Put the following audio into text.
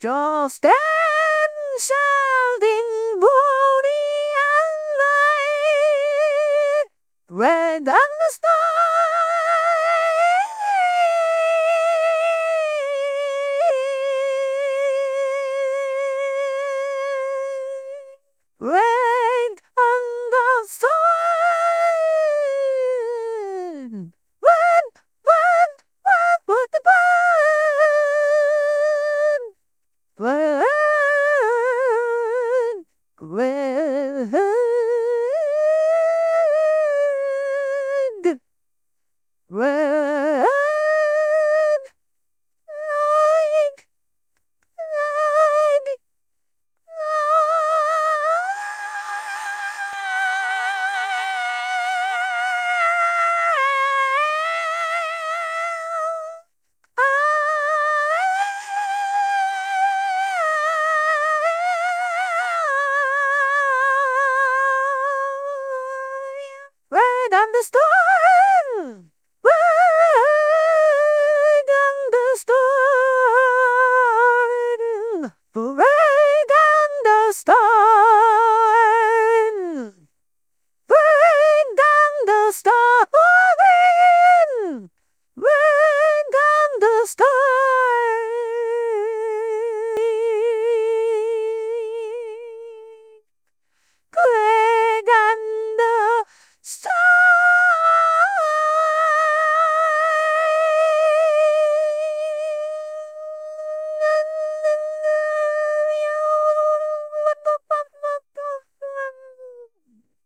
just and shouting body and light, red and the than the stars.